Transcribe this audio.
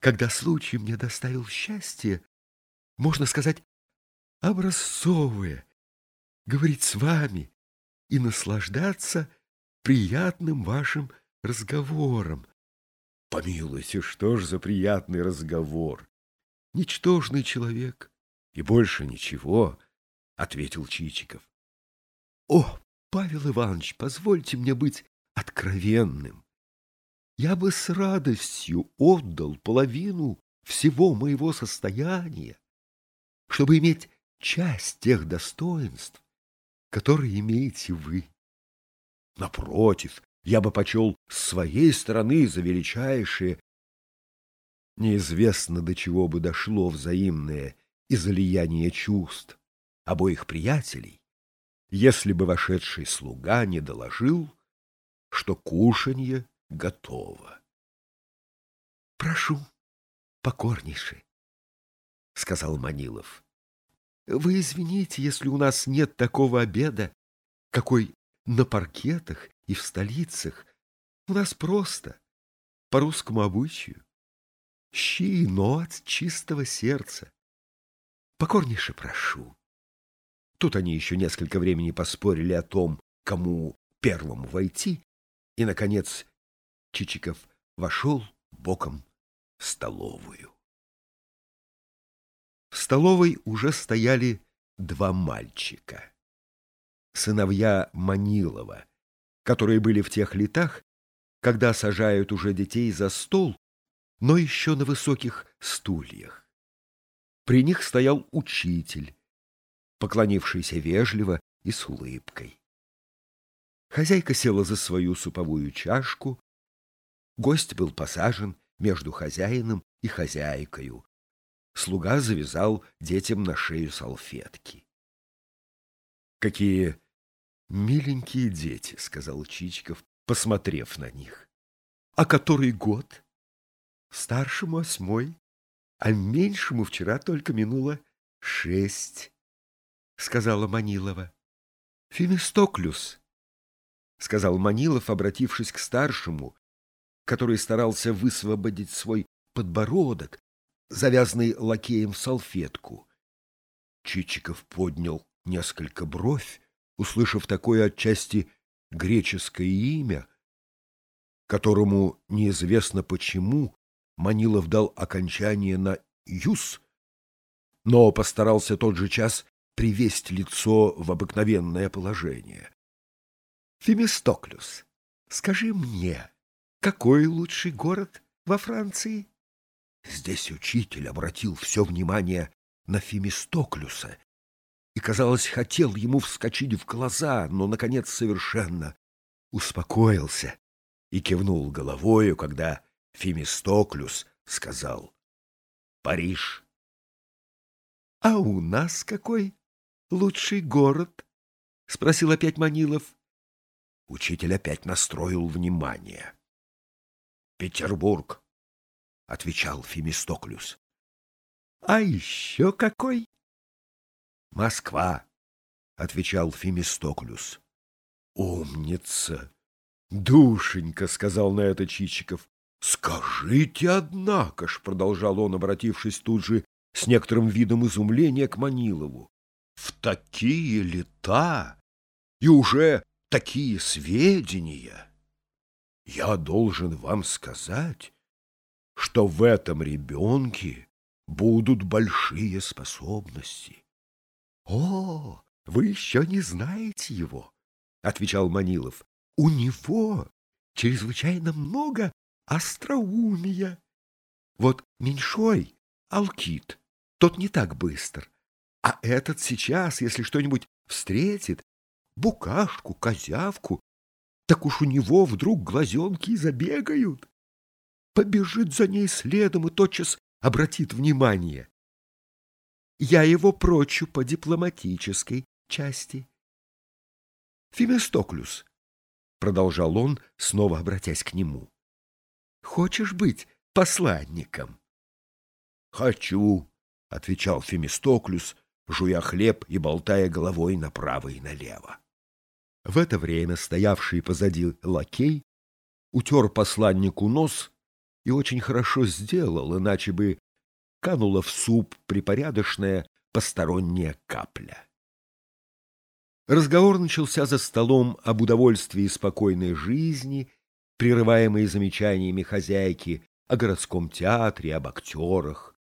когда случай мне доставил счастье, можно сказать, образцовое, говорить с вами и наслаждаться приятным вашим разговором. Помилуйте, что ж за приятный разговор? Ничтожный человек и больше ничего, — ответил Чичиков. О, Павел Иванович, позвольте мне быть откровенным. Я бы с радостью отдал половину всего моего состояния, чтобы иметь часть тех достоинств, которые имеете вы. Напротив, я бы почел с своей стороны за величайшее. Неизвестно, до чего бы дошло взаимное излияние чувств обоих приятелей, если бы вошедший слуга не доложил, что кушанье готово. — Прошу, покорнейше, — сказал Манилов. — Вы извините, если у нас нет такого обеда, какой на паркетах и в столицах. У нас просто, по русскому обычаю. Щи, но от чистого сердца. Покорнейше прошу. Тут они еще несколько времени поспорили о том, кому первому войти, и, наконец, Чичиков вошел боком в столовую. В столовой уже стояли два мальчика. Сыновья Манилова, которые были в тех летах, когда сажают уже детей за стол, но еще на высоких стульях. При них стоял учитель, поклонившийся вежливо и с улыбкой. Хозяйка села за свою суповую чашку, гость был посажен между хозяином и хозяйкою. Слуга завязал детям на шею салфетки. Какие «Миленькие дети», — сказал Чичиков, посмотрев на них. «А который год?» «Старшему восьмой, а меньшему вчера только минуло шесть», — сказала Манилова. «Фемистоклюс», — сказал Манилов, обратившись к старшему, который старался высвободить свой подбородок, завязанный лакеем в салфетку. Чичиков поднял несколько бровь, услышав такое отчасти греческое имя, которому неизвестно почему Манилов дал окончание на «юс», но постарался тот же час привесть лицо в обыкновенное положение. «Фемистоклюс, скажи мне, какой лучший город во Франции?» Здесь учитель обратил все внимание на Фемистоклюса и, казалось, хотел ему вскочить в глаза, но, наконец, совершенно успокоился и кивнул головою, когда Фемистоклюс сказал «Париж». — А у нас какой лучший город? — спросил опять Манилов. Учитель опять настроил внимание. — Петербург, — отвечал Фемистоклюс. — А еще какой? Москва, — отвечал Фемистоклюс. Умница! Душенька, — сказал на это Чичиков. Скажите, однако ж, — продолжал он, обратившись тут же с некоторым видом изумления к Манилову, в такие лета и уже такие сведения. Я должен вам сказать, что в этом ребенке будут большие способности. «О, вы еще не знаете его», — отвечал Манилов. «У него чрезвычайно много остроумия. Вот меньшой, Алкит, тот не так быстр, а этот сейчас, если что-нибудь встретит, букашку, козявку, так уж у него вдруг глазенки забегают. Побежит за ней следом и тотчас обратит внимание. Я его прочу по дипломатической части. Фемистоклюс, — продолжал он, снова обратясь к нему, — хочешь быть посланником? — Хочу, — отвечал Фемистоклюс, жуя хлеб и болтая головой направо и налево. В это время стоявший позади лакей утер посланнику нос и очень хорошо сделал, иначе бы канула в суп припорядочная посторонняя капля. Разговор начался за столом об удовольствии спокойной жизни, прерываемой замечаниями хозяйки о городском театре, об актерах.